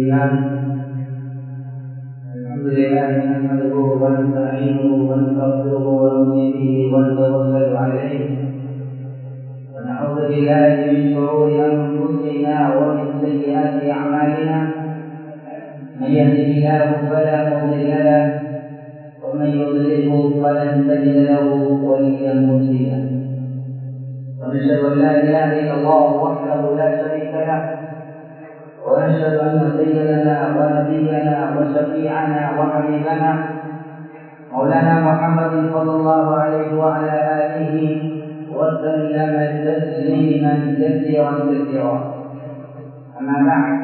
الإيمان الحمد لله نحمده ونستعينه ونستغفره ونؤمن به ونتوكل عليه ونعوذ بالله من شرور أنفسنا ومن سيئات أعمالنا من يهده الله فلا مضل له ومن يضلله فلن تجد له وليا مرشدا ونشهد ان لا اله الا الله وحده لا شريك له ونشهد أن سيدنا ونبينا وشفيعنا وحبيبنا مولانا محمد صلى الله عليه وعلى آله وسلم تسليما كثيرا كثيرا. أما بعد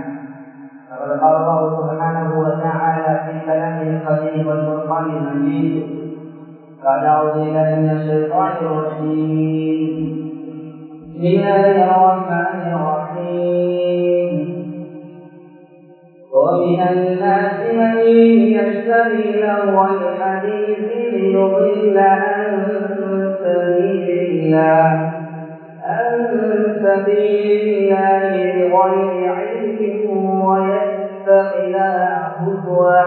فقد قال الله سبحانه وتعالى في كلامه القديم والفرقان المجيد قال أعوذ بالله من الشيطان الرجيم. بسم الله الرحمن الرحيم. ومن الناس من يشتري لهو الحديث ليضل عن سبيل الله عن سبيل الله بغير علم ويتخذها هزوا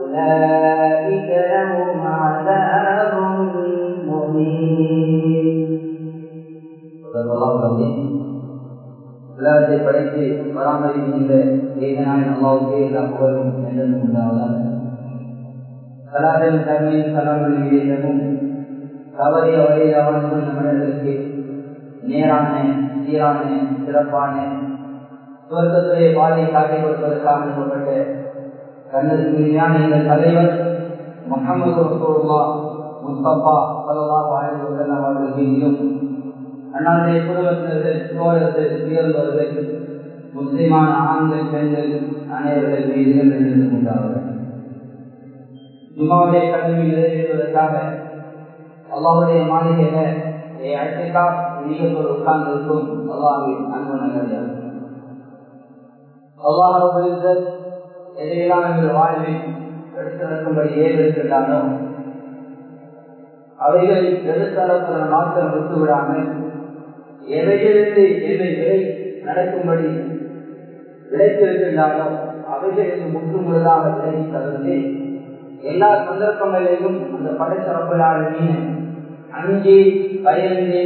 أولئك لهم عذاب مهين. உலகத்தை படைத்து பராமரிக்கின்ற ஏகனாய் அல்லாவுக்கே எல்லா புகழும் என்றும் உண்டாவதாக கலாச்சாரம் தன்மையும் கலாமல் விவேகமும் தவறிய வழியில் அவனுக்கும் நம்மிடத்திற்கு நேரான சீரான சிறப்பான சுவர்க்கத்துடைய பாதையை காட்டிக் கொடுப்பதற்காக அனுப்பப்பட்ட கண்ணதுக்குரியான இந்த தலைவர் முகமது ரசூல்லா முஸ்தபா சல்லா வாழி வசல்லாம் அவர்கள் அண்ணாவுடைய குடும்பத்தினர்கள் தோழர்கள் உயர்ந்தவர்கள் முஸ்லிமான ஆண்கள் பெண்கள் அனைவர்கள் மீது எழுந்து கொண்டார்கள் ஜுமாவுடைய கல்வி நிறைவேறுவதற்காக அல்லாவுடைய மாளிகையில அழைக்கா நீங்கள் உட்கார்ந்து இருக்கும் அல்லாவின் அன்பு நல்லது. அல்லாஹ் எதையெல்லாம் எங்கள் வாழ்வில் எடுத்து நடக்கும்படி ஏற்படுத்திட்டானோ அவைகள் எடுத்தளப்புற மாத்திரம் விட்டு விடாமல் எவையிலிருந்து எவை விலை நடக்கும்படி விளைத்திருக்கின்றானோ அவைகளுக்கு முற்று முதலாக விலை தவிர்த்து எல்லா சந்தர்ப்பங்களிலும் அந்த படைத்தரப்பிலாளரின் அஞ்சு பயந்து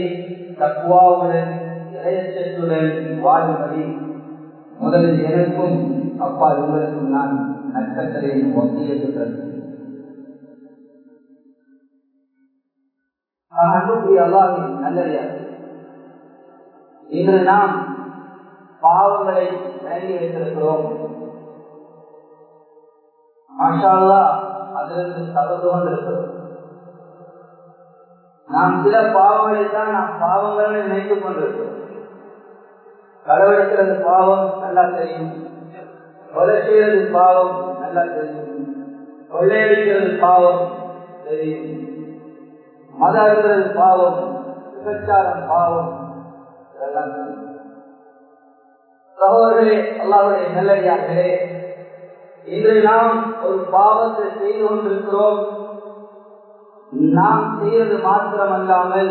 தக்குவாவுடன் இளையச்சத்துடன் வாழும்படி முதலில் எனக்கும் அப்பா இவருக்கும் நான் நட்சத்திரின் ஒத்தியிருக்கிறது அன்புக்குரிய அல்லாவின் நல்லறியார் இன்று நாம் பாவங்களை விளங்கி வைத்திருக்கிறோம். மாஷால்லா அதிலிருந்து தவறு கொண்டிருக்கிறோம் நாம் சில பாவங்களை தான் நாம் பாவங்களை நினைத்துக் கொண்டிருக்கிறோம். களவெடுக்கிறது பாவம் நல்லா தெரியும். கொலை பாவம் நல்லா தெரியும். கொள்ளையடிக்கிறது பாவம் தெரியும். மத அறுக்கிறது பாவம் விபச்சாரம் பாவம் இதெல்லாம் சகோதரர்களே அல்லாவுடைய நல்லடியார்களே இன்று நாம் ஒரு பாவத்தை செய்து கொண்டிருக்கிறோம். நாம் செய்வது மாத்திரமல்லாமல்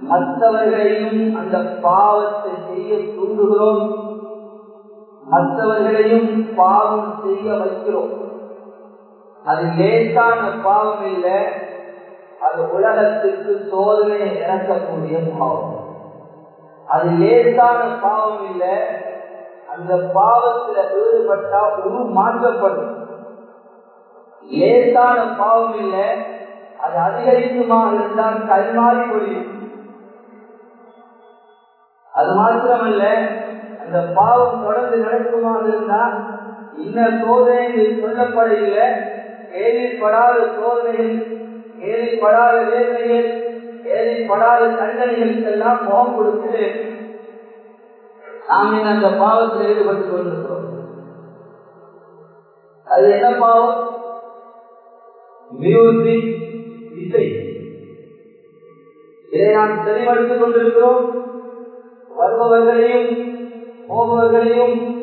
மற்றவர்களையும் அந்த பாவத்தை செய்ய தூண்டுகிறோம். மற்றவர்களையும் பாவம் செய்ய வைக்கிறோம். அது லேசான பாவம் இல்லை அது உலகத்துக்கு சோதனை இறக்கக்கூடிய பாவம். அது லேசான பாவம் இல்லை. அந்த பாவத்தில் ஈடுபட்டா உரு மாற்றப்படும். லேசான பாவம் இல்லை. அது அதிகரிக்குமா இருந்தால் கைமாறி முடியும் அது மாத்திரமல்ல அந்த பாவம் தொடர்ந்து நடக்குமா இருந்தா இன்ன சோதனைகள் சொல்லப்படையில கேள்விப்படாத சோதனைகள் கேள்விப்படாத வேதனைகள் கேள்விப்படாத தண்டனைகளுக்கெல்லாம் முகம் கொடுத்து நாம் அந்த பாவத்தில் ஈடுபட்டுக் கொண்டிருக்கிறோம்? அது என்ன பாவம்? மியூசிக் இசை. இதை நாம் தெளிவடுத்துக் கொண்டிருக்கிறோம். வருபவர்களையும் போபவர்களையும்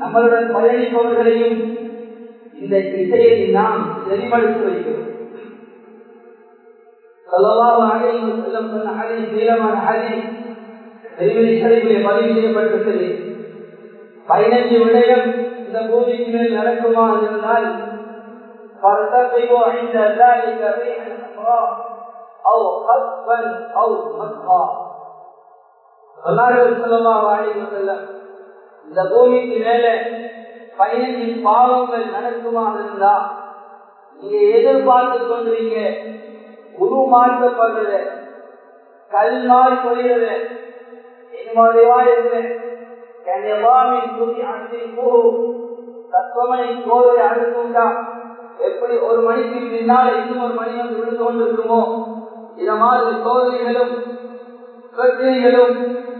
நம்மளுடன் பயணிப்பவர்களையும் இந்த இசையை நாம் தெளிவடுத்து வைக்கிறோம். சொல்லலாம் அழையும் செல்லம் சொன்ன அழி நீளமான ஹரி பதிவு செய்யப்பட்டிருக்கிறது விடயம் இந்த பூமிக்கு மேல் நடக்குமா இருந்தால் இந்த பூமிக்கு மேலே பதினஞ்சு பாவங்கள் நடக்குமா இருந்தா நீங்க எதிர்பார்த்து கொண்டீங்க குரு மாற்றப்படுறது கல் மாறி கொள்கிறது என்னுடைய தத்துவமனை கோவை அடுத்துண்டா எப்படி ஒரு மணிக்கு பின்னால் இன்னும் ஒரு மணி வந்து விழுந்து கொண்டிருக்குமோ இத மாதிரி சோதனைகளும் பிரச்சனைகளும்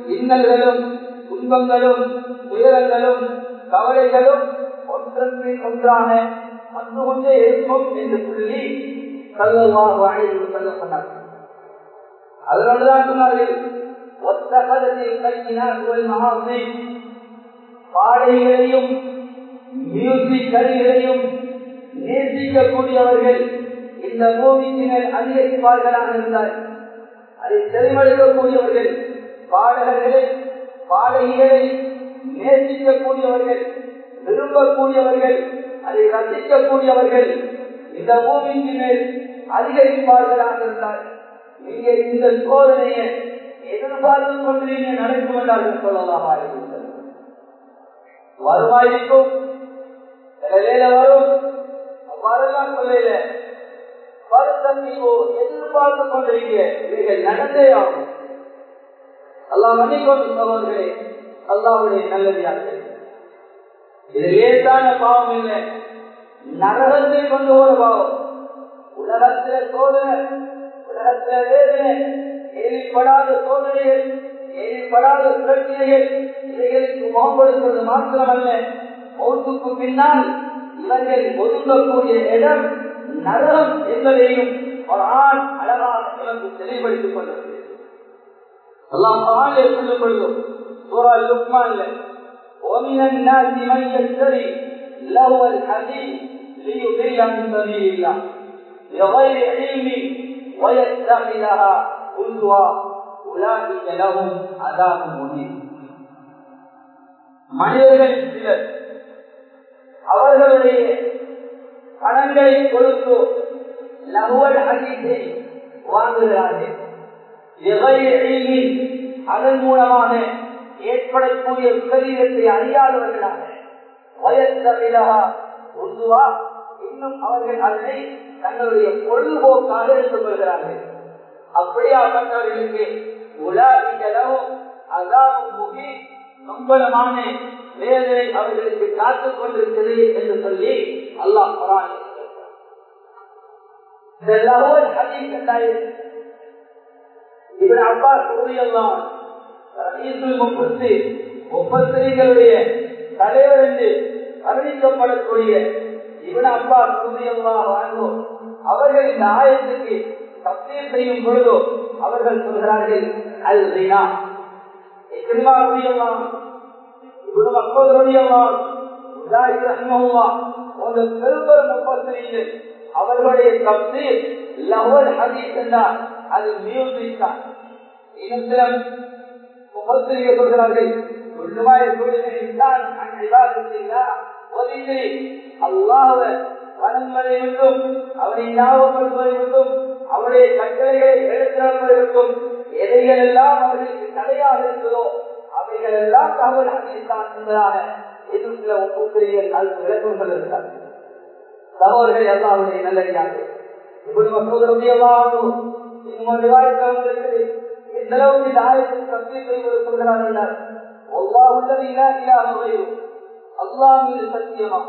இன்னல்களும் துன்பங்களும் துயரங்களும் கவலைகளும் ஒன்றன் பின் ஒன்றாக வந்து கொண்டே இருக்கும் என்று சொல்லி கல்லவாக வாழ்ந்து சொல்ல சொன்னார்கள். அதனால்தான் சொன்னார்கள் ஒத்த கதத்தில் கையினார் மகாசி பாடைகளையும் மியூசிக் கருவிகளையும் நேசிக்கக்கூடியவர்கள் இந்த பூமியினர் அதிகரிப்பார்களாக இருந்தார் அதை செறிமடுக்கக்கூடியவர்கள் பாடகர்களை பாடகிகளை நேசிக்கக்கூடியவர்கள் விரும்பக்கூடியவர்கள் அதை ரசிக்கக்கூடியவர்கள் இந்த பூமிக்கு மேல் அதிகரிப்பார்களாக இருந்தார் நீங்க இந்த சோதனையை எதிர்பார்த்து கொண்டு நீங்க நடக்கும் என்றார்கள் சொல்லலாம் வருவாயிருக்கும் சில வேலை வரும். அவ்வாறெல்லாம் சொல்லல. வருத்தோ எதிர்பார்த்து கொண்டிருக்க இவைகள் நடந்தே ஆகும். அல்லாஹ் மன்னிக்கொண்டு சகோதரர்களே அல்லாவுடைய நல்லதார்கள் இது லேசான பாவம் இல்லை. நரகத்தை கொண்டு போற பாவம். உலகத்தில சோதனை உலகத்தில வேதனை ஏறிப்படாத சோதனைகள் ஏறிப்படாத பிரச்சனைகள் இவைகளுக்கு முகம் கொடுப்பது மாத்திரமல்ல மௌத்துக்கு பின்னால் இவர்கள் ஒதுங்கக்கூடிய இடம் நரகம் என்பதையும் ஒரு ஆண் அழகாக இவருக்கு தெளிவுபடுத்திக் கொண்டது எல்லாம் ஆண் சொல்லும் பொழுதும் சூறா லுக்மான்ல ومن الناس من يشتري لهو الحديث ليضل عن سبيل الله بغير علم ويتخذها மனிதர்கள் சிலர் அவர்களுடைய கடன்களை கொடுத்து லகுவல் அகிசை வாங்குகிறார்கள். அதன் மூலமாக ஏற்படக்கூடிய விபரீதத்தை அறியாதவர்களாக வயசா உருவா இன்னும் அவர்கள் அதனை தங்களுடைய பொழுதுபோக்காக எடுத்துக் கொள்கிறார்கள் அப்படியாப்பட்டவர்களுக்கு உலாதிகளும் அதாவும் கம்பளமான வேதனை அவர்களுக்கு காத்துக் கொண்டிருக்கிறது என்று சொல்லி அல்லாஹ் குரான் இவன் அப்பா கூறியெல்லாம் முப்பத்திரிகளுடைய தலைவர் என்று அறிவிக்கப்படக்கூடிய இவன் அப்பா கூறியெல்லாம் வாழ்வோம் அவர்கள் இந்த ஆயத்துக்கு தப்தீர் செய்யும் பொழுதோ அவர்கள் சொல்கிறார்கள் அல் ரீனா எத்தனிமா கூறியெல்லாம் இவன் மக்களுடையெல்லாம் போன்ற பெரும்பெரும் முப்பத்திரிகள் அவர்களுடைய தப்தி லவல் ஹதீஸ் என்றால் அது மியூசிக் தான் இன்னும் சில முப்பத்திரிகை சொல்கிறார்கள் ஒன்றுமாய் தான் வணங்குவதை விட்டும் அவனை ஞாபகப்படுத்துவதை விட்டும் அவருடைய கட்டளைகளை எடுத்துவதை இருக்கும் எதைகள் எல்லாம் அவர்களுக்கு தடையாக இருந்ததோ அவைகள் எல்லாம் தகவல் அங்கீகாரம் என்பதாக இன்னும் சில ஒப்புத்திரிகள் விளக்கங்கள் இருந்தார் தகவல்கள் சகோதரர்கள் எல்லாருடைய நல்லடியாக இப்படி மக்களுடைய எல்லாரும் இந்த அளவுக்கு கல்வி செய்வது சொல்கிறார்கள் ஒவ்வா உள்ளது இல்லா இல்லாத வயிறு மீது சத்தியமா?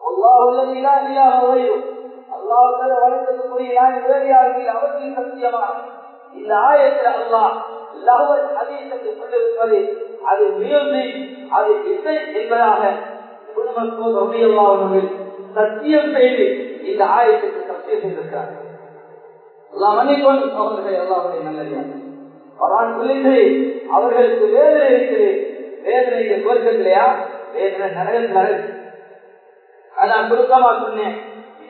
ஒவ்வா உள்ளது இல்லா இல்லாத வயிறு அல்லாஹ் வளர்க்கக்கூடிய நான் வேறையார்கள் அவற்றின் சத்தியமா? இந்த ஆயத்தில் அல்லாஹ் லவல் அதீசத்தை கொண்டிருப்பது அது மியூசிக் அது இசை என்பதாக குடும்பத்தோடு ரவியல்லாவர்கள் சத்தியம் செய்து இந்த ஆயத்துக்கு சத்தியம் செய்திருக்கிறார்கள். எல்லா மன்னிக்கொண்டு அவர்கள் எல்லாருடைய நல்லறியாங்க அவரான் சொல்லிட்டு அவர்களுக்கு வேதனை இருக்குது வேதனை கோரிக்கையா வேதனை நரகத்தில் அதான் சுருக்கமா சொன்னேன்.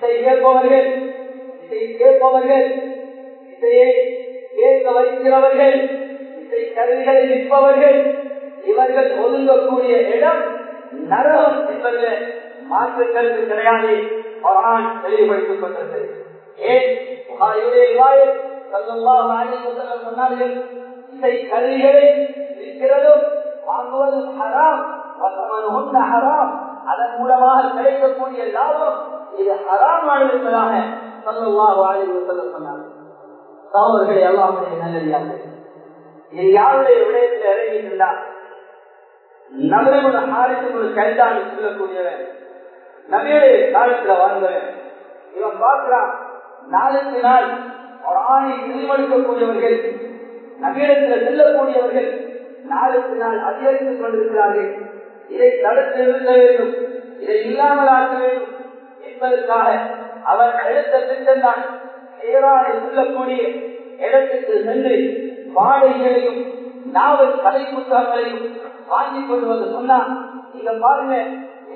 இசை கேட்பவர்கள் இசை கேட்பவர்கள் இசையை கேட்க வைக்கிறவர்கள் இசை கருவிகளை நிற்பவர்கள் இவர்கள் ஒதுங்கக்கூடிய இடம் நரகம் என்பதில் மாற்று கருத்து கிடையாது தெளிவுபடுத்திக் கொண்டது. ஏன்? சொன்னார்கள் இசை கருவிகளை விற்கிறதும் வாங்குவதும் ஹராம் ஹராம். அதன் மூலமாக கிடைக்கக்கூடிய லாபம் இது ஹராமானது என்பதாக ஸல்லல்லாஹு அலைஹி வஸல்லம் சகோதரர்களை எல்லாருடைய நல்லடியாக இது யாருடைய விடயத்தில் இறங்கியிருந்தார் நபரமுட ஒரு கைதான் சொல்லக்கூடியவன் நபியுடைய காலத்துல வாழ்ந்தவன். இவன் பார்க்கிறான் நாளுக்கு நாள் ஆணை திருமணிக்கக்கூடியவர்கள் நபியிடத்தில் செல்லக்கூடியவர்கள் நாளுக்கு நாள் அதிகரித்துக் கொண்டிருக்கிறார்கள். இதை தடுத்து நிறுத்த வேண்டும். இதை இல்லாமல் ஆக்க வேண்டும். என்பதற்காக அவர் எடுத்த திட்டம் தான். ஏராளை சொல்லக்கூடிய இடத்துக்கு சென்று வாழைகளையும் நாவல் கதை புத்தகங்களையும் வாங்கி கொண்டு வந்து சொன்னான் நீங்க பாருங்க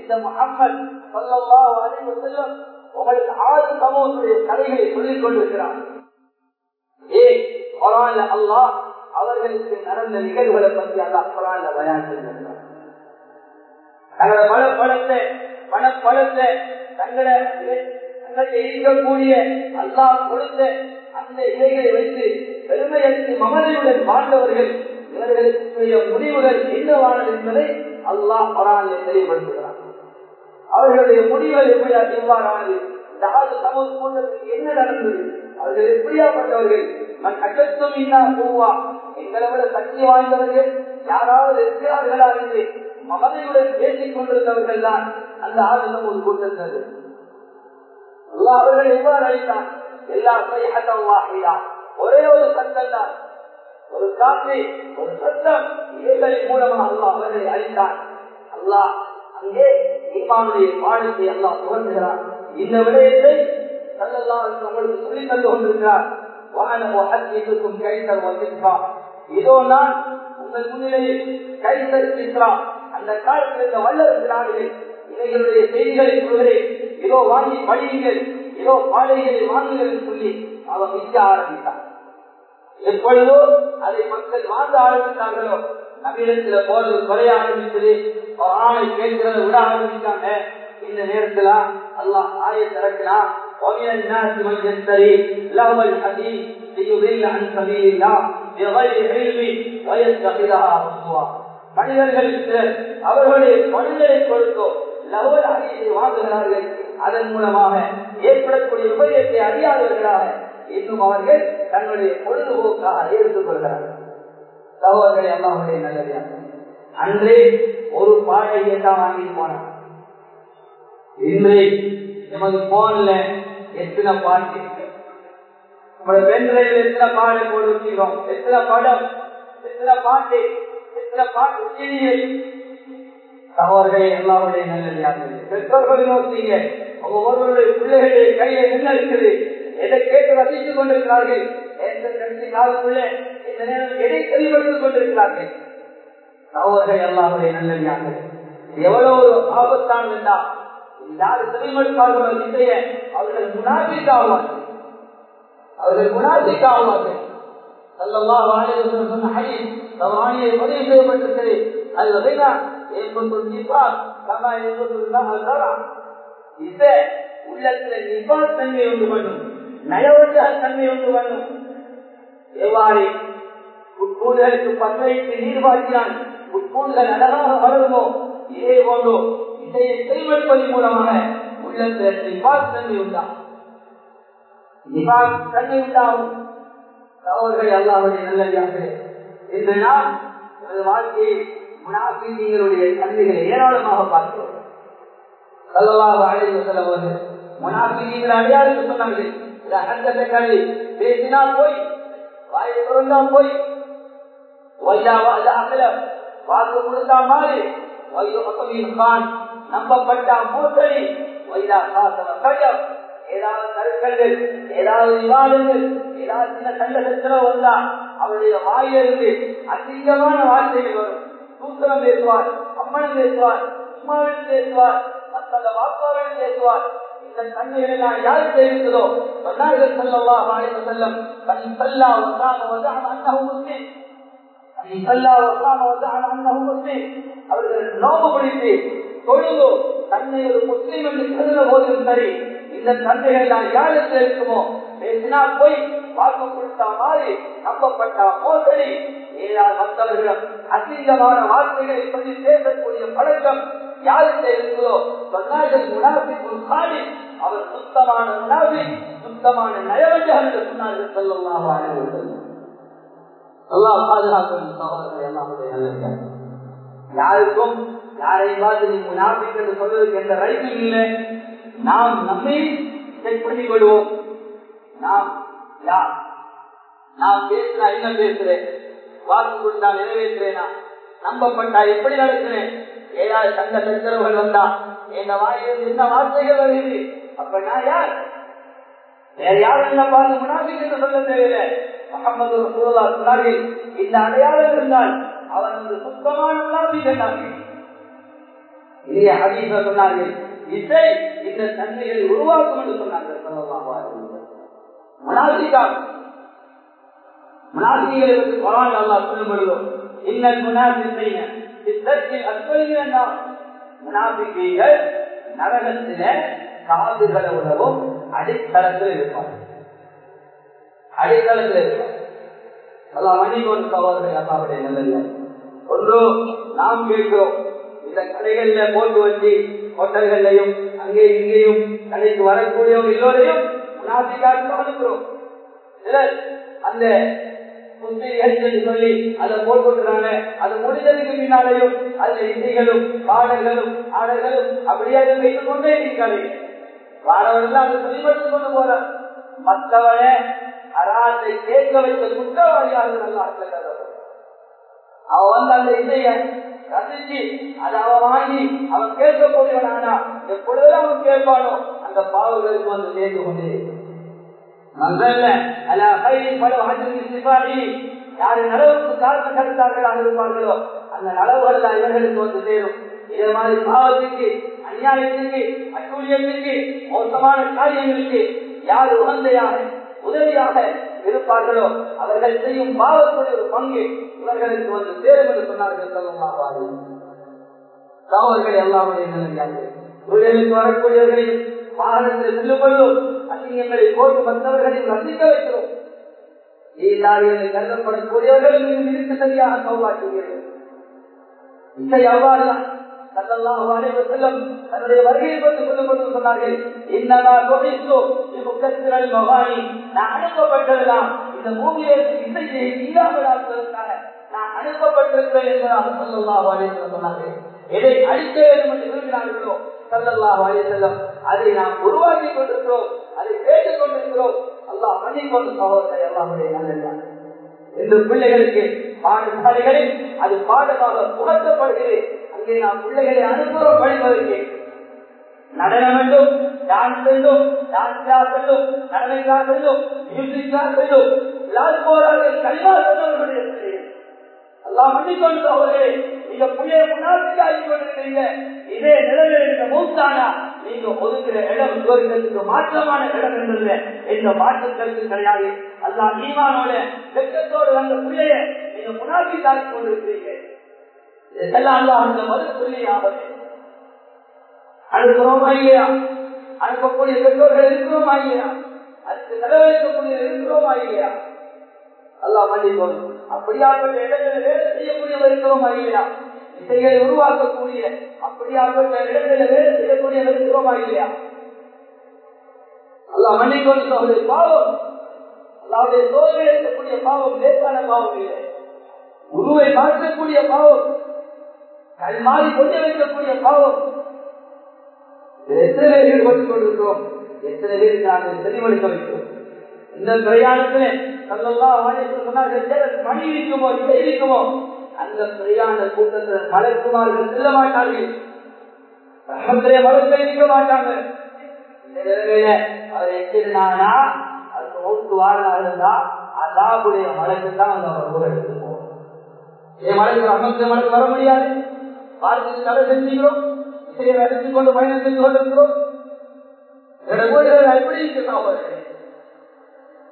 இந்த முகம்மது சொல்லவா அறிவு செல்லும் உங்களுக்கு ஆறு சமூகத்துடைய கதைகளை சொல்லிக் கொண்டிருக்கிறார். ஏ குரான்ல அல்லாஹ் அவர்களுக்கு நடந்த நிகழ்வுகளை பற்றி அல்லாஹ் குரான்ல பயான் செஞ்சிருக்கிறார் தங்களோட பணப்பழத்தை பணப்பழத்தை தங்களை தங்களுக்கு இருக்கக்கூடிய அல்லாஹ் கொடுத்த அந்த இலைகளை வைத்து பெருமையற்று மமதையுடன் வாழ்ந்தவர்கள் இவர்களுக்குரிய முடிவுகள் என்னவானது என்பதை அல்லாஹ் குரானில் தெளிவுபடுத்துகிறார் அவர்களுடைய முடிவுகள் எப்படி எவ்வாறானது யாரு சமூக கூட்டத்துக்கு என்ன நடந்தது? அவர்கள் எப்படியாப்பட்டவர்கள் கட்டத்தும் இன்னா பூவா எங்களை விட சக்தி வாய்ந்தவர்கள் யாராவது இருக்கிறார்களா என்று மமதையுடன் பேசிக் கொண்டிருந்தவர்கள் தான் அந்த ஆறு ஒரு கூட்டத்தது அல்லா அவர்கள் எவ்வாறு அழைத்தான்? எல்லா சைஹத்தம் வாஹிதா. ஒரே ஒரு சத்தம் தான் ஒரு காற்று ஒரு சத்தம் இவைகளின் மூலமாக அல்லா அவர்களை அழைத்தான். அல்லா அங்கே ஈமானுடைய பாடத்தை அல்லா புகழ்கிறார் இந்த விடயத்தை நல்லெல்லாம் உங்களுக்கு சொல்லி தந்து கொண்டிருக்கிறார். வான முஹத்திஸுக்கும் கைசர் வசிஃபா இதோ நான் உங்கள் முன்னிலையில் கைசர் சித்ரா. அந்த காலத்தில் இந்த வல்லரசு நாடுகள் இவைகளுடைய செய்திகளை சொல்கிறேன் இதோ வாங்கி படியுங்கள் இதோ பாடைகளை வாங்குங்கள் என்று சொல்லி அவன் விற்க ஆரம்பித்தான் எப்பொழுதோ அதை மக்கள் வாங்க ஆரம்பித்தார்களோ நவீனத்துல போறது குறைய ஆரம்பிச்சது ஆணை கேட்கிறத விட ஆரம்பிச்சாங்க இந்த நேரத்துல அல்லாஹ் ஆய திறக்கினா ومن الناس من يشتري لهو الحديث ليضل عن سبيل الله بغير علم ويتخذها هزوا மனிதர்களுக்கு அவர்களுடைய பணிகளை கொடுத்தோ லவல் அறிவை வாங்குகிறார்கள். அதன் மூலமாக ஏற்படக்கூடிய உபயோகத்தை அறியாதவர்களாக இன்னும் அவர்கள் தன்னுடைய பொழுதுபோக்காக எடுத்துக் கொள்கிறார்கள். சகோதரர்களை அல்லாவுடைய நல்லது. அன்றே ஒரு பாடையை தான் வாங்கிட்டு போனான். இன்றே நமது போன்ல எத்தனை பாட்டு? நம்மளோட பெண்களில் எத்தனை பாடை போட்டு எத்தனை படம்? எத்தனை பாட்டு? எத்தனை பாட்டு சீரியல் சகோதரர்களே எல்லாருடைய நல்லதாக பெற்றோர்கள் யோசிங்க ஒவ்வொருவருடைய பிள்ளைகளுடைய கையை என்ன இருக்குது எதை கேட்டு ரசித்துக் கொண்டிருக்கிறார்கள்? எந்த கட்சி காலக்குள்ள இந்த நேரம் எதை தெளிவடுத்திக் கொண்டிருக்கிறார்கள்? சகோதரர்கள் எல்லாருடைய நல்ல எவ்வளவு ஒரு ஆபத்தானது என்றால் யாரு தெளிவெடுத்தார்களோ இன்றைய அவர்கள் முனாபிக்க ஆவார்கள் அவர்கள் முனாபிக்க சல்லல்லாஹு அலைஹி வஸல்லம் சொன்ன ஹதீஸ் தவறானியை பதிவு செய்யப்பட்டிருக்கிறது. அது வகைனா ஏற்பட்டு நிபாத் கமா ஏற்பட்டு இத உள்ளத்துல நிபாத் தன்மை உண்டு பண்ணும். நயவற்ற தன்மை உண்டு பண்ணும். எவ்வாறு உட்கூடுகளுக்கு பற்றைக்கு நீர் பாய்ச்சினால் உட்கூடுகள் அழகாக வளருமோ இதே போன்றோ இதையை தெளிவெடுப்பதன் மூலமாக உள்ளத்தில் நிபாத் தன்மை உண்டாகும். நிபாத் தன்மை உண்டாகும். சகோதரர்கள் அல்லாவுடைய நல்லதாக இன்று நாம் நமது வாழ்க்கையில் முனாபிகளுடைய தன்மைகளை ஏராளமாக பார்க்கிறோம் சல்லல்லாஹு அலைஹி வஸல்லம் அவர்கள் முனாபிகள் அடையாளம் சொன்னார்கள். அந்த கல்வி பேசினால் போய் வாயை திறந்தா போய் வையா அகல வாக்கு கொடுத்தா மாறி வையோசமின் நம்பப்பட்ட மூட்டை வைதா சாசன கயம் ஏதாவது கருக்கல்கள் ஏதாவது விவாதங்கள் ஏதாவது சின்ன சண்ட சச்சரவு வந்தா அவருடைய வாயிலிருந்து அதிகமான வார்த்தைகள் வரும். சூத்திரம் பேசுவார் அம்மன் பேசுவார் உமாவில் பேசுவார் மற்ற வாக்குவாரில் பேசுவார். இந்த தன்மைகளை நான் யார் தெரிவித்ததோ சொன்னார்கள் சொல்லவா வாழைவு செல்லம் தன் செல்லா ஒன்றாக வந்து அன்னகு முஸ்லிம். அவர்கள் நோம்பு பிடித்து தொழுதோ தன்னை ஒரு முஸ்லீம் என்று சரி இந்த தந்தைகள் நான் யாருக்கு இருக்குமோ? பேசினா போய் வாக்கு கொடுத்தா மாதிரி நம்பப்பட்ட மோசடி. ஏதாவது மற்றவர்களிடம் அசிங்கமான வார்த்தைகளை பற்றி பேசக்கூடிய பழக்கம் யாருக்கு இருக்குதோ? சொன்னார்கள் முனாபி முன்காடி அவர் சுத்தமான முனாபி சுத்தமான நயவஞ்சகம் சொன்னார்கள் சொல்லலாம் எல்லாம் பாதுகாக்கணும் சகோதரர்கள் எல்லாம் யாருக்கும் யாரை பார்த்து நீ முனாபிக் என்று சொல்வதற்கு எந்த ரைட்டும் இல்லை. நாம் நம்மை செக் பண்ணிக் கொள்வோம் நாம் யார் நான் பேசுனா என்ன பேசுறேன். வாக்கு கொடுத்தா நிறைவேற்றுறேனா நம்பப்பட்டா எப்படி நடக்கிறேன். ஏதாவது சங்க சச்சரவுகள் வந்தா எங்க வாயிலிருந்து என்ன வார்த்தைகள் வருகிறது? அப்ப நான் யார்? வேற யாரும் என்ன பார்த்து முனாபிக் என்று சொல்ல தேவையில்லை. முகமது ரசூலுல்லாஹ் சொன்னார்கள் இந்த அடையாளம் இருந்தால் அவர் வந்து சுத்தமான முனாபிக் என்றார்கள். இதே ஹதீஸ சொன்னார்கள் இசை இந்த தன்மைகளை உருவாக்கும் என்று சொன்னார்கள் ஸல்லல்லாஹு அலைஹி வஸல்லம். முனாபிக்காக முனாபிகளை சொல்லும் பொழுது இன்னல் முனாபிகீன இத்தர்க்கில் அஸ்வலின முனாபிகீகள் நரகத்திலே காதுகளை உணவும் அடித்தளத்தில் இருப்பார் அடித்தளத்தில் இருப்பார் அல்லாவுடைய நல்லது ஒன்று நாம் கேட்கிறோம். இந்த கடைகள்ல போட்டு வச்சு ஹோட்டல்கள்லையும் அங்கே இங்கேயும் கடைக்கு வரக்கூடியவங்க எல்லோரையும் முனாபிக்காக அனுப்புறோம் சிலர் அந்த சொல்லி அதை போட்டுறாங்க அது முடிஞ்சதுக்கு பின்னாலேயும் அதுல இசைகளும் பாடல்களும் ஆடல்களும் அப்படியே அதை வைத்துக் கொண்டே இருக்கிறார்கள் வாரவர்கள் அதை சொல்லிப்படுத்திக் கொண்டு போற மற்றவனே அராத்தை கேட்க வைத்த குற்றவாளியாக நல்லா அவ வந்து அந்த இசைய ரசிச்சு அதை அவ வாங்கி அவன் கேட்கக்கூடியவனானா எப்பொழுதெல்லாம் அவன் கேட்பானோ அந்த பாவங்களுக்கு வந்து சேர்ந்து கொண்டே யாரு நலவுக்கு காரணம் கருத்தார்களாக இருப்பார்களோ அந்த நலவுகள் தான் இவர்களுக்கு வந்து சேரும். இதே மாதிரி பாவத்துக்கு அநியாயத்துக்கு அட்டூழியத்துக்கு மோசமான காரியங்களுக்கு யார் உகந்தையாக உதவியாக இருப்பார்களோ அவர்கள் செய்யும் பாவத்துடைய ஒரு பங்கு இவர்களுக்கு வந்து சேரும் என்று சொன்னார்கள் சொல்லமாக சகோதரர்கள் எல்லாருடைய நிலையார்கள் தொழிலுக்கு வரக்கூடியவர்களையும் வாகனத்தில் செல்லும்போதும் அசிங்கங்களை போட்டு வந்தவர்களையும் ரசிக்க வைக்கிறோம். ஈலாளிகளை கருதப்படக்கூடியவர்கள் இருக்கு சரியாக சௌபாக்கியர்கள் இசை அவ்வாறுதான். தன்னுடைய வருகையை பற்றி சொல்லும் பொழுது சொன்னார்கள் என்னடா நான் அனுப்பப்பட்டதுதான். இந்த பூமியிலிருந்து இசையை இல்லாமல் ஆக்குவதற்காக நான் அனுப்பப்பட்டிருக்கிறேன் என்பதாக சொல்லலாம் அப்படின்னு சொன்னார்கள். எதை அழிக்க வேண்டும் என்று விரும்பினார்களோ சல்லல்லா வாழி அதை நாம் உருவாக்கி கொண்டிருக்கிறோம் அதை கேட்டுக் கொண்டிருக்கிறோம். அல்லாஹ் பண்ணிக்கொண்டு சகோதரர் எல்லாருடைய நல்ல இந்த பிள்ளைகளுக்கு பாடசாலைகளில் அது பாடமாக புகட்டப்படுகிறது. அங்கே நாம் பிள்ளைகளை அனுப்புகிறோம் படிப்பதற்கு நடனம் வேண்டும் டான்ஸ் வேண்டும் டான்ஸ் கிளாஸ் வேண்டும் நடன கிளாஸ் வேண்டும் மியூசிக் கிளாஸ் வேண்டும் லால் போராளிகள் கல்வா எல்லாம் மன்னிக்கொண்டு அவர்களே நீங்க பிள்ளைய முன்னாடி ஆகி கொண்டிருக்கிறீங்க இதே நிலையில் இந்த மூத்தானா நீங்க ஒதுக்குற இடம் சுவர்களுக்கு மாற்றமான இடம் என்றது எந்த மாற்று கிடையாது. அல்லா ஈமானோட வெக்கத்தோடு வந்த நீங்க முன்னாடி தாக்கி கொண்டிருக்கிறீங்க அனுப்புறோமா இல்லையா அனுப்பக்கூடிய பெற்றோர்கள் இருக்கிறோமா இல்லையா அதுக்கு செலவழிக்கக்கூடிய இருக்கிறோமா இல்லையா அல்லா மன்னிக்கணும் அப்படியாப்பட்ட இடங்களில் வேலை செய்யக்கூடியவர் இருக்கிறோமா இல்லையா இசைகளை உருவாக்கக்கூடிய அப்படியாப்பட்ட இடங்களில் வேலை செய்யக்கூடியவர் இருக்கிறோமா இல்லையா அல்லா மன்னிக்கணும் அவருடைய பாவம். அல்லாவுடைய சோதனை இருக்கக்கூடிய பாவம் லேசான பாவம் இல்லை. உருவை மாற்றக்கூடிய பாவம். கல் மாறி கொண்டு வைக்கக்கூடிய பாவம். எத்தனை பேர் ஈடுபட்டுக் கொண்டிருக்கிறோம்? எத்தனை பேர் நாங்கள் தெளிவெடுக்க வைக்கிறோம்? இந்த பிரயாணத்திலே மணி இருக்குமோ இசை இருக்குமோ அந்த பிரயாண கூட்டத்தில் மலக்குமார்கள் செல்ல மாட்டார்கள். மலத்தை இருக்க மாட்டாங்க. இந்த நிலைமையில அவர் எச்சிருந்தாங்கன்னா அதுக்கு மூக்கு வாழா இருந்தா மலைக்கு தான் அந்த அவர் ஊர் போவோம் என் மலைக்கு மலைக்கு வர முடியாது? வாரத்துக்கு தடை செஞ்சுக்கிறோம் இசையை அடித்துக் கொண்டு பயணம் செஞ்சு கொண்டிருக்கிறோம் எப்படி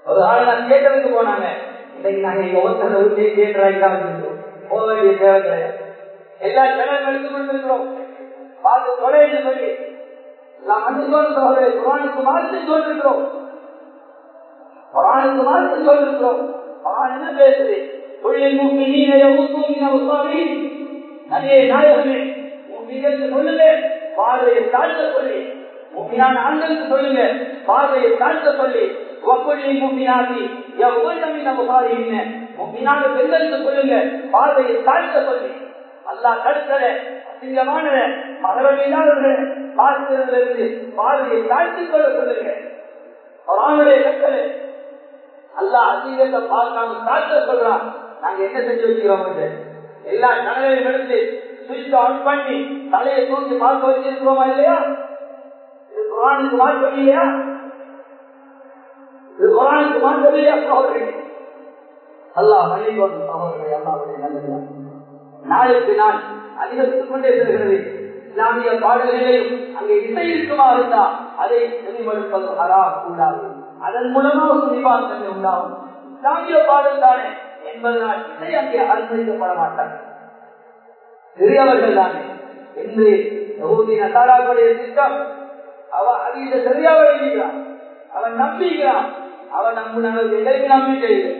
ஒரு ஆள் நான் கேட்டதுக்கு போனாங்க. இன்னைக்கு நாங்க எங்க ஒருத்தர் வீட்டையே கேட்டுறாங்க போக வேண்டிய தேவை கிடையாது எல்லா சேனலும் எடுத்துக் கொண்டிருக்கிறோம் பார்த்து தொலைன்னு சொல்லி நாம் குரானுக்கு மாற்றி சொல்லிருக்கிறோம். குரானுக்கு மாற்றி சொல்லிருக்கிறோம். குரான் என்ன பேசுது? தொழில் மூக்கி நீங்க அதே நாயகமே மூமிகளுக்கு சொல்லுங்க பார்வையை தாழ்த்த சொல்லி மூமியான ஆண்களுக்கு சொல்லுங்க பார்வையை தாழ்த்த சொல்லி ஒப்பொழி மூமினாதி எவ்வளவு நம்ம பாருங்க மூமினான பெண்களுக்கு சொல்லுங்க பார்வையை தாழ்த்த சொல்லி அல்லா தடுக்கல அசிங்கமான மகளவில்லாதவர்கள் பார்க்கிறதிலிருந்து பார்வையை தாழ்த்திக் கொள்ள சொல்லுங்க அவனுடைய கட்டளை அல்லா அசிங்கத்தை பார்க்காம தாழ்த்த சொல்றான் நாங்க என்ன செஞ்சு வச்சுக்கிறோம் எல்லா கடலையும் எடுத்து சுவிட்ச் ஆன் பண்ணி தலையை தூக்கி பார்க்க வச்சிருக்கிறோமா இல்லையா? இது குரானுக்கு மாற்றம் இல்லையா? இது குரானுக்கு மாற்றம் இல்லையா? சகோதரர்கள் அல்லாஹ் மன்னிக்கோடும் சகோதரர்களை அல்லாவுடைய நல்லது நாளுக்கு நாள் அதிகரித்துக் கொண்டே செல்கிறது. இஸ்லாமிய பாடல்களையும் அங்கே இசை இருக்குமா இருந்தா அதை செவிமடுப்பது ஹரா கூடாது. அதன் மூலமாக விவாதத்தை உண்டாகும். இஸ்லாமிய பாடல் தானே? என்பதனால் இசை அங்கே அனுமதிக்கப்பட மாட்டார் பெரியவர்கள் தானே என்று நசாராக்களுடைய திட்டம் அவன் அதிக சரியாக எழுதுகிறான். அவன் நம்பிக்கிறான். அவன் நம்பினவர்கள் எதற்கு நம்பிக்கை இல்லை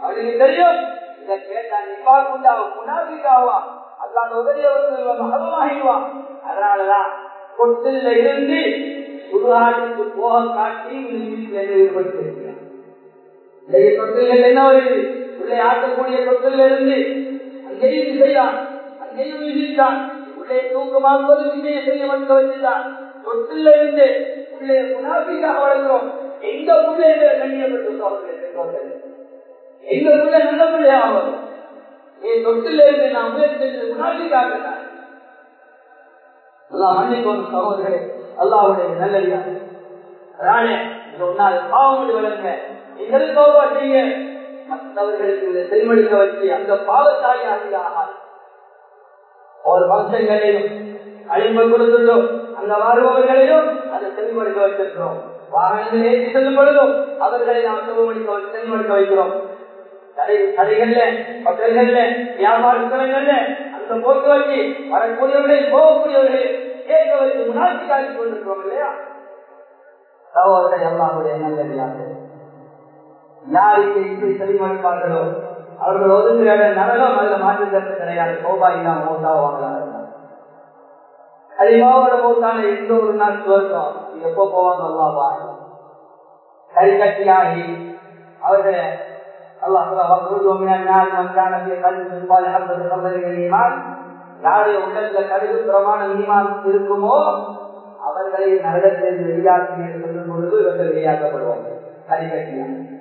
அவனுக்கு தெரியும் இதை கேட்டா நிப்பாக்குண்டு அவன் முன்னாடிக்காவான் அல்லாத உதவியவர்கள் மகமாகிடுவான் அதனாலதான் கொட்டில் இருந்து குருஹாட்டுக்கு போக காட்டி வீட்டில் என்ன வருது? உள்ளே ஆட்டக்கூடிய சொத்தில் இருந்து அங்கேயும் செய்தான் அங்கேயும் விதித்தான் உள்ளே தூக்கமாக்குவது விஜய செய்ய வந்து வச்சுதான். சொத்தில் இருந்து உள்ளே முனாபிக்காக வளர்க்கிறோம். எங்க பிள்ளைகளை கண்ணியப்பட்டு எங்க பிள்ளை நல்ல பிள்ளையாகும் என் தொட்டில் இருந்து நான் முயற்சி செஞ்சது அல்லாஹ் மன்னிக்கோம் சகோதரே அல்லாஹுடைய நல்லடியா ராணே சொன்னால் பாவம் விளங்க நீங்கள் செய்ய மற்றவர்களுக்கு இதை செல்வழிக்க வைத்து அந்த பாவத்தாய் ஆகியாகாது ஒரு வம்சங்களையும் அழிமை கொடுத்துள்ளோம். அந்த வருபவர்களையும் அதை செல்வழிக்க வைத்திருக்கிறோம் வாகனங்கள் ஏற்றி செல்லும் பொழுதும் அவர்களை நாம் செல்வழிக்க செல்வழிக்க வைக்கிறோம். கடை கடைகள்ல பக்கங்கள்ல வியாபார ஸ்தலங்கள்ல அந்த போக்கு வச்சு வரக்கூடியவர்களை போகக்கூடியவர்களை கேட்க வைத்து முன்னாடி காட்டிக் கொண்டிருக்கிறோம் இல்லையா? சகோதரர் எல்லாருடைய யார் யாருக்கு இப்படி செவிமடுப்பார்களோ அவர்கள் ஒதுங்குற நரகம் அதுல மாற்றுக்கிறது கிடையாது. கோபா இல்லாம மோட்டா வாங்கலாம். அதிகமாவோட மோட்டான எந்த ஒரு நாள் சுவர்க்கம். எப்போ போவாங்க? அல்லாவா கறி கட்டியாகி அவர்களை இருக்குமோ அவர்களை நரகத்திலிருந்து வெளியாக்கி சொல்லும் பொழுது இவர்கள் வெளியாக்கப்படுவாங்க கரிகட்டியாக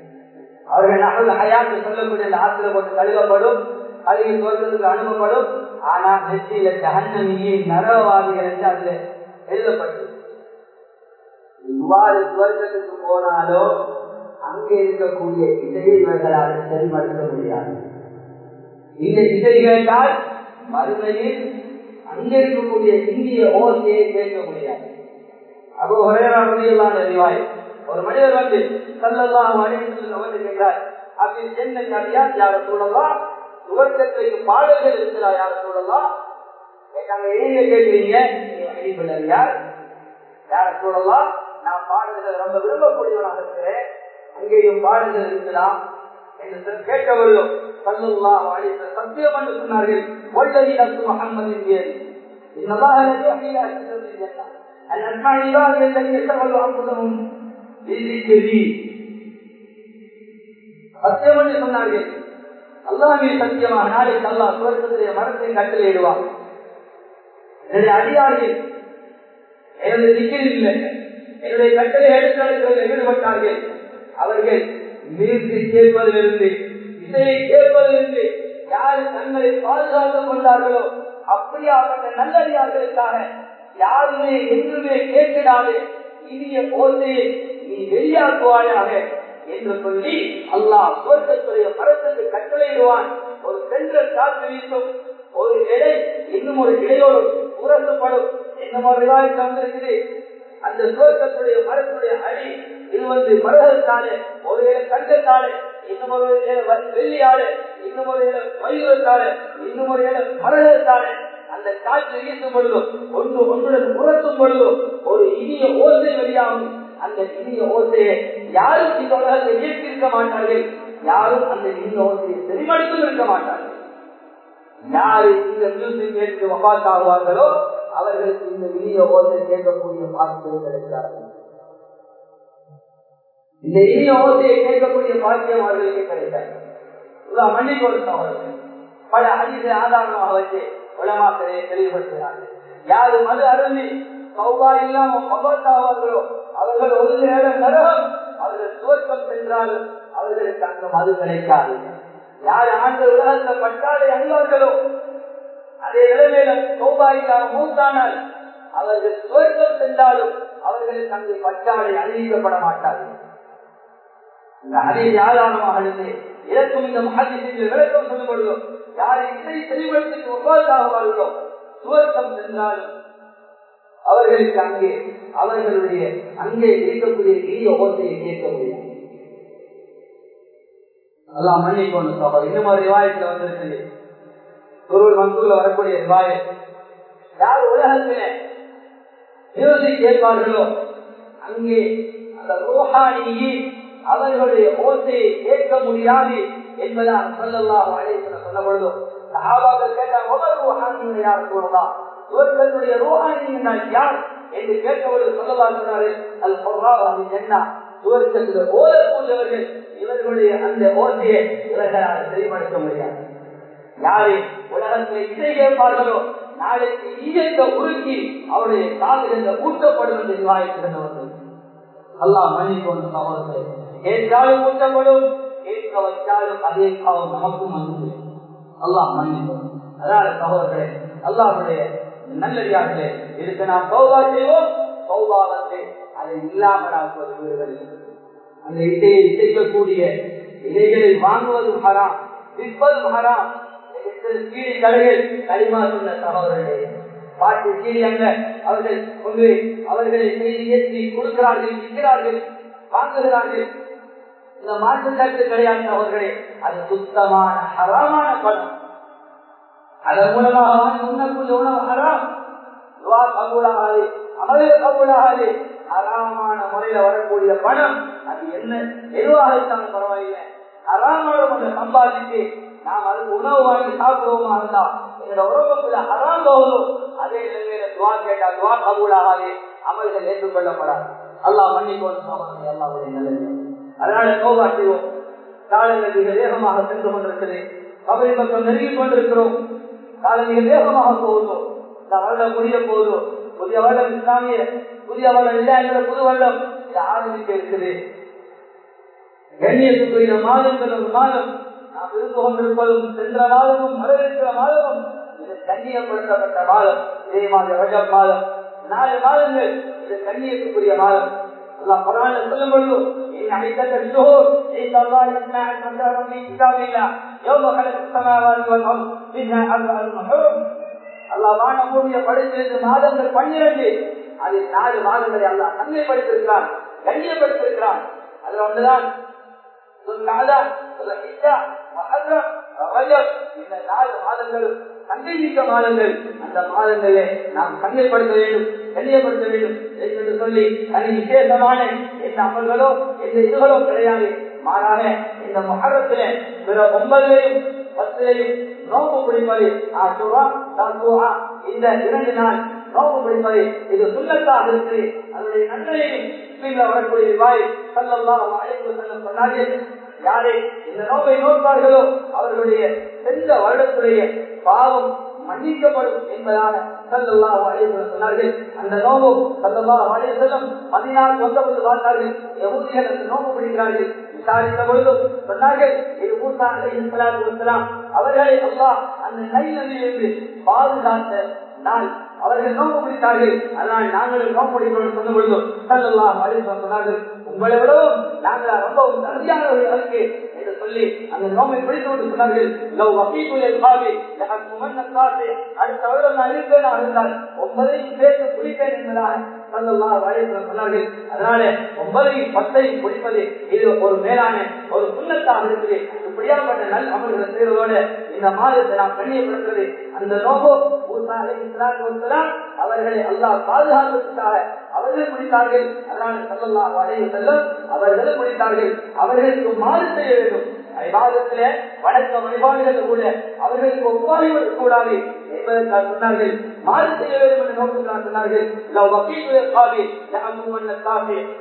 அவர்கள் நகல் ஹயாத்து சொல்லக்கூடிய அந்த ஆத்திர போட்டு கழுவப்படும் கழுவி தோற்றத்துக்கு அனுப்பப்படும். ஆனா நெற்றியில ஜஹன்னமியை நரவாதிகள் என்று அதுல எழுதப்பட்டது. இவ்வாறு சுவர்க்கத்துக்கு போனாலோ அங்கே இருக்கக்கூடிய இசையை இவர்களால் செல்மடுத்த முடியாது. இந்த இசை கேட்டால் மறுமையில் அங்கே இருக்கக்கூடிய இந்திய ஓசையை கேட்க முடியாது. அப்போ ஒரே நாள் அறிவாய் ஒரு மனிதர் வந்து சல்லல்லாம் வந்து கேட்டார் அப்படி என்ன நடியா யார சூழலாம் சுவர்க்கத்திற்கு பாடல்கள் இருக்கிறா யார சூழலாம் கேட்டாங்க எங்க கேட்கிறீங்க யார் யார சூழலாம் நான் பாடல்கள் ரொம்ப விரும்பக்கூடியவனாக இருக்கிறேன் அங்கேயும் பாடல்கள் இருக்கலாம் என்று கேட்கவர்களும் சல்லுல்லா அழைத்த சத்தியம் என்று சொன்னார்கள் ஒல்லதி நத்து முகம்மதின் பேர் இன்னமாக أن أسمع عبادي الذين اشتغلوا أنفسهم بذكري சத்தியம் என்று சொன்னார்கள். அல்லாவே சத்தியமாக நாளைக்கு அல்லா சுவர்க்கத்திலே மரத்தை கட்டளையிடுவான் என்னுடைய அடியார்கள் எனது திக்கில் இல்லை. என்னுடைய கட்டளை எடுத்தார்கள் ஈடுபட்டார்கள். அவர்கள் மீழ்ச்சி கேட்பதிலிருந்து இசையை கேட்பதிலிருந்து யார் தங்களை பாதுகாத்துக் கொண்டார்களோ அப்படியாப்பட்ட நல்லடியார்களுக்காக யாருமே என்றுமே கேட்கிறாது இனிய போதையை நீ வெளியாக்குவாயாக என்று சொல்லி அல்லாஹ் சுவர்க்கத்துடைய மரத்துக்கு கட்டளையிடுவான். ஒரு சென்றல் காற்று வீசும் ஒரு இடை இன்னும் ஒரு இடையோடு உரசப்படும் என்ன ஒரு விவாதித்து வந்திருக்குது அந்த சுவர்க்கத்துடைய மரத்துடைய அடி இது வந்து மரகத்தாலே ஒரு தங்கத்தாலே இன்னும் ஒரு வெள்ளியாடு இன்னும் ஒரு இடம் இன்னும் ஒரு இடம் மரகத்தாலே. அந்த காற்று வீசும் பொழுதும் ஒன்று ஒன்றுடன் உரத்தும் பொழுதும் ஒரு இனிய ஓசை வெளியாகும். அந்த இனிய ஓசையை யாரும் இந்த உலகத்தை மாட்டார்கள். யாரும் அந்த இனிய ஓசையை செறிமடுத்தும் இருக்க மாட்டார்கள். யாரு இந்த மியூசிக் கேட்டு வபாத்தாகுவார்களோ அவர்களுக்கு இந்த இனிய ஓசை கேட்கக்கூடிய பாக்கியம் கிடைக்கிறார்கள். இந்த இனிய ஓசையை கேட்கக்கூடிய பாக்கியம் அவர்களுக்கு கிடைத்தார்கள் மன்னிக்கு ஒரு சகோதரர்கள் பல அதிக ஆதாரமாக வச்சு உலமாக்களை தெளிவுபடுத்துகிறார்கள். யாரு மது அருந்தி சௌபா இல்லாம பகவத்தாவார்களோ அவர்கள் ஒரு நேரம் நரகம். அவர்கள் துவக்கம் சென்றாலும் அவர்களுக்கு அங்கு மது கிடைக்காது. யார் ஆண்டு உலகத்தை பட்டாடை அணிவார்களோ? அதே நிலைமையில சௌபா இல்லாம மூத்தானால் அவர்கள் துவக்கம் சென்றாலும் அவர்களுக்கு அங்கு பட்டாடை அணிவிக்கப்பட மாட்டார்கள். இதற்கும் இந்த மகாதிசையில் விளக்கம் சொல்லும் பொழுதோ யார் இதை தெளிவுபடுத்தி ஒவ்வாதாகுவார்களோ சுவர்க்கம் சென்றாலும் அவர்களுக்கு அங்கே அவர்களுடைய அங்கே இருக்கக்கூடிய இனிய ஓசையை கேட்க முடியும். அதெல்லாம் மன்னிக்கொண்டு சோழர் இந்த மாதிரி விவாயத்துல வந்திருக்குது ஒரு மன்சூர்ல வரக்கூடிய ரிவாயம் யார் உலகத்திலே மியூசிக் கேட்பார்களோ அங்கே அந்த ரோஹானியை அவர்களுடைய ஓசையை கேட்க முடியாது என்பதாக சொல்லலாம் அழைப்பு சொன்ன சஹாபாக்கள் கேட்டால் ஒவ்வொரு ரோஹானியும் யார் சொல்லலாம் இவர்களுடைய ரோஹானி யார்? என்று கேட்டவர்கள் சொல்லலாம் சொன்னாரு அது பொருளாதாரம் என்ன சுவர்க்கத்தில் ஓதக்கூடியவர்கள் இவர்களுடைய அந்த ஓசையை இவர்களால் செயல்படுத்த முடியாது. யாரை உலகத்தில் இதை கேட்பார்களோ நாளைக்கு ஈயத்தை உருக்கி அவருடைய காதுகளில் ஊட்டப்படும் என்று வாய்ப்பிருந்தவர்கள் அல்லாஹ் மன்னிக்கொண்டு சகோதரர்களே கேட்டாலும் ஊட்டப்படும்? கேட்க வைத்தாலும் அதே காலம் நமக்கும் வந்து அல்லாஹ் மன்னிக்கும் அதனால சகோதரர்களே அல்லாஹுடைய நல்லடியார்களே இதுக்கு நாம் சௌபா செய்வோம். சௌபா வந்து அதை இல்லாமல் ஆக்குவது வீடுகளில் அந்த இசையை இசைக்கக்கூடிய இலைகளை வாங்குவதும் ஹராம் விற்பதும் ஹராம். கீழி கடைகள் களிமா சொன்ன சகோதரர்களே பாட்டு கீழி அங்க அவர்கள் கொண்டு அவர்களை செய்தி ஏற்றி கொடுக்கிறார்கள் விற்கிறார்கள் வாங்குகிறார்கள். இந்த மாற்று கருத்து கிடையாது அவர்களே அது சுத்தமான ஹராமான பணம். அதன் மூலமாக வாங்கி உணவு ஹராம். துவா கபூலாகாது அமல கபூலாகாது. ஹராமான முறையில வரக்கூடிய பணம் அது என்ன? எதுவாக இருந்தாலும் பரவாயில்லை. ஹராமோட கொஞ்சம் சம்பாதித்து நாம் அதுக்கு உணவு வாங்கி சாப்பிடுவோமா இருந்தா எங்களோட உறவுக்குள்ள ஹராம் போகுதோ அதே நிலைமையில துவா கேட்டா துவா கபூலாகாது. அமல்கள் ஏற்றுக்கொள்ளப்படாது. அல்லாஹ் மன்னிக்கோன்னு எல்லாருடைய நல்லது. அதனால சோபா செய்வோம். காலங்கள் மிக வேகமாக சென்று கொண்டிருக்கிறது. பக்கம் நெருங்கி கொண்டிருக்கிறோம். காலம் வேகமாக போகுதோ? இந்த வருடம் முடிய போகுதோ? புதிய வருடம் இஸ்லாமிய புதிய வருடம் இல்லை என்ற புது வருடம் இது இருக்குது? கண்ணியத்துக்குரிய மாதம் ஒரு மாதம் நாம் இருந்து கொண்டிருப்பதும் சென்ற மாதமும் வரவேற்கிற மாதமும் இது கண்ணியப்படுத்தப்பட்ட மாதம். இதே மாதிரி ரஜப் மாதம். நாலு மாதங்கள் இது கண்ணியத்துக்குரிய மாதம். எல்லாம் பரவாயில்ல சொல்லும் பொழுதும் இன் அஹிதத் அஷுஹூர் இன் அல்லாஹ் யஸ்மா அல்-மசாரம் ஃபீ கிதாபில்லா யௌம خلق السماوات والارض منها اربعه حرم அல்லாஹ் வானபூமியை படைத்திருந்த மாதங்கள் பன்னிரண்டு அதில் நாலு மாதங்களை அல்லாஹ் தன்மைப்படுத்திருக்கிறான் கண்ணியப்படுத்திருக்கிறான் அதுல ஒன்றுதான் இந்த நாலு மாதங்களும் சந்தேகிக்க மாதங்கள். அந்த மாதங்களே நாம் கண்ணைப்படுத்த வேண்டும் கண்ணியப்படுத்த வேண்டும். என்று சொல்லி அது விசேஷமான எந்த அமல்களோ எந்த இதுகளோ கிடையாது. மாறாக இந்த மகரத்தில பிற ஒன்பதுலையும் பத்துலையும் நோக்கு பிடிப்பது ஆசுவா தத்துவா இந்த இரண்டு நாள் நோக்கு பிடிப்பது இது சுண்ணத்தாக இருக்கு. அதனுடைய நன்மையையும் வரக்கூடிய வாய் சல்லல்லாம் சொன்னார்கள். யாரே இந்த நோவை நோக்கார்களோ அவர்களுடைய சென்ற வருடத்துடைய பாவம் மன்னிக்கப்படும் என்பதாக சல்லல்லா சொன்னார்கள். அந்த நோவு சல்லல்லா அலைஹி வஸல்லம் மதீனாவுக்கு வந்தபோது பார்த்தார்கள். எவ்வளவு எனக்கு நோவு பிடிக்கிறார்கள் விசாரித்த பொழுதும் சொன்னார்கள் இது மூசா அலைஹி அவர்களை அல்லா அந்த நைநதியிலிருந்து பாதுகாத்த நான் அவர்கள் நோக்க முடித்தார்கள். அதனால் நாங்களும் நோக்கு பிடிக்கணும் சொன்ன பொழுது சல்லல்லாஹு அலைஹி சொன்னார்கள் உங்களை விடவும் நாங்கள் ரொம்பவும் தகுதியானவர்கள் அதுக்கு என்று சொல்லி அந்த நோமை பிடித்து கொண்டு சொன்னார்கள். லவ் வகீதுல் இல்காபி லஹக்குமன் அல்லாஹ் அடுத்த வருடம் நான் இருப்பேன்? இருந்தால் ஒன்பதையும் சேர்த்து குடிப்பேன் என்பதாக சொன்னார்கள் அதனால ஒன்பதையும் பத்தையும் குடிப்பது இது ஒரு மேலான ஒரு புண்ணத்தாக இருக்குது. இப்படியாப்பட்ட நல் அமல்களை செய்வதோடு இந்த மாதத்தை நாம் கண்ணியப்படுத்துவது அந்த நோகோ மூசா அலைஹிஸ்ஸலாத்து வஸ்ஸலாம் அவர்களை அல்லாஹ் பாதுகாப்பதற்காக அவர்கள் முடித்தார்கள் அதனால் சல்லல்லாஹு அலைஹி வஸல்லம் அவர்களும் முடித்தார்கள் அவர்களுக்கு மாறு செய்ய வேண்டும். விவாதத்திலே வணக்க வழிபாடுகள் கூட அவர்களுக்கு ஒப்பாளிகள் கூடாது. என்பதற்காக சொன்னார்கள். மாறு செய்ய வேண்டும் என்று சொன்னார்கள்.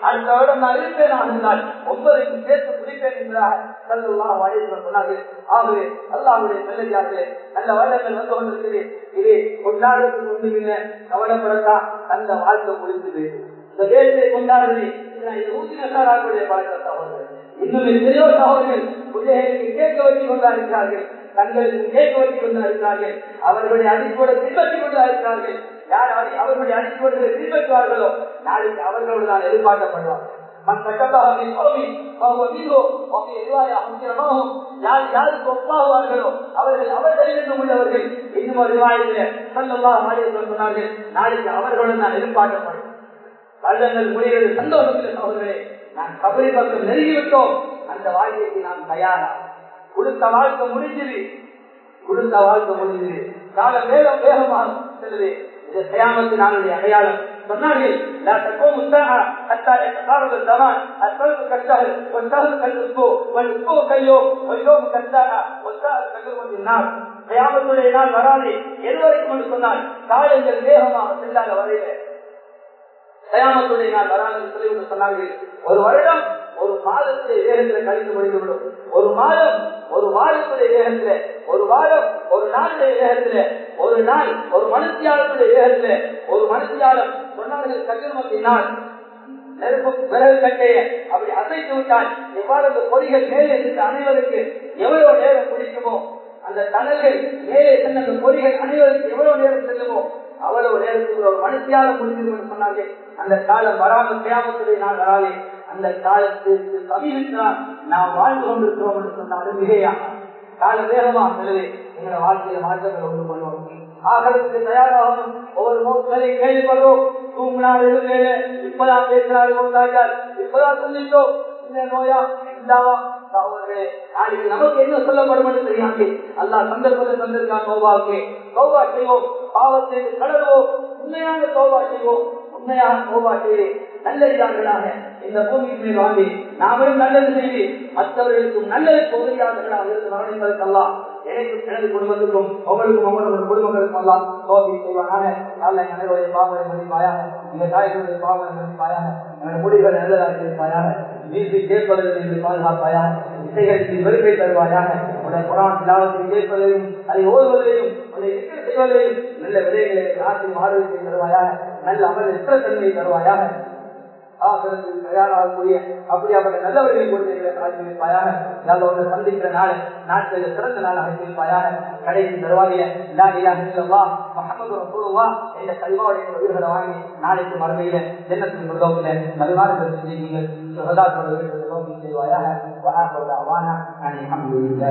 அடுத்த வருடம் நான் இருப்பேன் இருந்தால் ஒன்பதையும் சேர்த்து குடிப்பேன் என்பதாக சல்லல்லாஹு அலைஹி சொன்னார்கள். ஆகவே அல்லாஹ்வுடைய நல்லடியார்களே நல்ல வருடங்கள் வந்து கொண்டிருக்கிறது இது கொண்டாடுறதுக்கு ஒன்றுமில்லை கவலைப்படத்தான் அந்த வாழ்க்கை முடிந்தது. இந்த வேலை கொண்டாடுறது ஊசினத்தாராக்களுடைய வாழ்க்கை இன்னும் எத்தனையோ சகோதரர்கள் பிள்ளைகளுக்கு கேட்க வைத்துக் கொண்டாடுகிறார்கள் தங்களுக்கு கேட்க வைத்துக் கொண்டாடுகிறார்கள் அவர்களுடைய அடிப்போட பின்பற்றிக் கொண்டாடுகிறார்கள் யார் அவர்களுடைய அடிப்போடுகளை பின்பற்றுவார்களோ நாளைக்கு அவர்களோடு நான் எதிர்பார்க்கப்படுவார் அவர்கள் அவர்களிடம் உள்ளவர்கள். இன்னும் ஒரு சொன்னார்கள் நாளைக்கு அவர்களுடன் நான் எதிர்பார்க்கப்படும் வருடங்கள் முடிகிறது சந்தோஷத்தில் அவர்களே நான் கபரி பக்கம் நெருங்கிவிட்டோம். அந்த வாழ்க்கைக்கு நான் தயாரா? கொடுத்த வாழ்க்கை முடிஞ்சது. கொடுத்த வாழ்க்கை முடிஞ்சது. கால வேகம் வேகமாக செல்லுது. இந்த தயாமத்து நானுடைய அடையாளம். சொன்னார்கள் நாள் வராது. எதுவரைக்கும் சொன்னால் காலங்கள் வேகமாக செல்லாத வரையில கயாமத்துடைய நாள் வராது என்று சொல்லிவிட்டு சொன்னார்கள். ஒரு வருடம் ஒரு மாதத்துடைய வேகத்தில் கழிந்து முடிந்துவிடும் ஒரு மாதம் ஒரு வாரத்துடைய வேகத்துல ஒரு வாரம் ஒரு நாளுடைய வேகத்துல ஒரு நாள் ஒரு மனுஷியாளத்துடைய வேகத்துல ஒரு மனுஷியாளம் சொன்னார்கள் கல்யாணத்தினால் நெருப்பு விறகு கட்டைய அப்படி அசைத்து விட்டால் எவ்வாறு அந்த பொறிகள் மேலே இருந்த அனைவருக்கு எவ்வளவு நேரம் பிடிக்குமோ அந்த தணல்கள் மேலே சென்ற பொறிகள் அனைவருக்கு எவ்வளவு நேரம் செல்லுமோ அவ்வளவு நேரத்துக்கு ஒரு மனுஷியாக முடிஞ்சது என்று சொன்னார்கள். அந்த காலம் வராமல் கிராமத்துடைய நான் வராலே அந்த காலத்திற்கு சமீபத்தான் நாம் வாழ்ந்து கொண்டிருக்கிறோம் என்று சொன்னாலும் மிகையா? கால வேகமா செலவே எங்களை வாழ்க்கையில மாற்றங்கள் ஒன்று பண்ணுவோம் ஆகிறதுக்கு தயாராகணும் ஒவ்வொரு மோசங்களை கேள்விப்படுறோம். தூங்கினால் எழுந்தேன். இப்பதான் பேசினாரு இப்பதான் சொல்லிட்டோம் இந்த நோயா நமக்கு என்ன சொல்லப்படும் தெரியாது அல்லா சந்தர்ப்பத்தை தந்திருக்கான் சௌபாவுக்கு கோபா செய்வோம். பாவத்தை கடல்வோம் உண்மையான கோபா செய்வோம். உண்மையான கோபா செய்து நல்லதார்களாக இந்த பூமிக்கு மேல் வாங்கி நாமளும் நல்லது செய்து மற்றவர்களுக்கும் நல்லதுக்கு உதவியாளர்களாக இருந்து மரணிப்பதற்கெல்லாம் எனக்கும் எனது குடும்பத்துக்கும் உங்களுக்கும் உங்களோட குடும்பங்களுக்கும் எல்லாம் சோதனை செய்வானாக. நல்ல அனைவருடைய பாவனை மதிப்பாயாக இந்த தாய்களுடைய பாவனை மதிப்பாயாக எங்களுடைய முடிவுகள் நல்லதாக இருப்பாயாக. வீட்டு கேட்பதற்கு என்று பாதுகாப்பாயாக இசைகளுக்கு வெறுப்பை தருவாயாக உடைய புறான் லாபத்தை கேட்பதையும் அதை ஓதுவதையும் உடைய விக்கிர செய்வதையும் நல்ல விதைகளை ஆற்றி ஆரோக்கியம் தருவாயாக நல்ல அமல் எத்தனை தருவாயாக ஆசிரத்தில் தயாராகக்கூடிய அப்படியாப்பட்ட நல்லவர்களை கொண்டு ஆக்கியிருப்பாயாக நல்லவரை சந்திக்கிற நாள் நாட்களில் சிறந்த நாள் ஆக்கியிருப்பாயாக கடைசி தருவாயில இல்லாடியா மகமது ரசூலுவா என்ற கல்வாவுடைய உயிர்களை வாங்கி நாளைக்கு மறுமையில ஜென்னத்தின் شهادات الإمام في رواياها وآخر دعوانا أن الحمد لله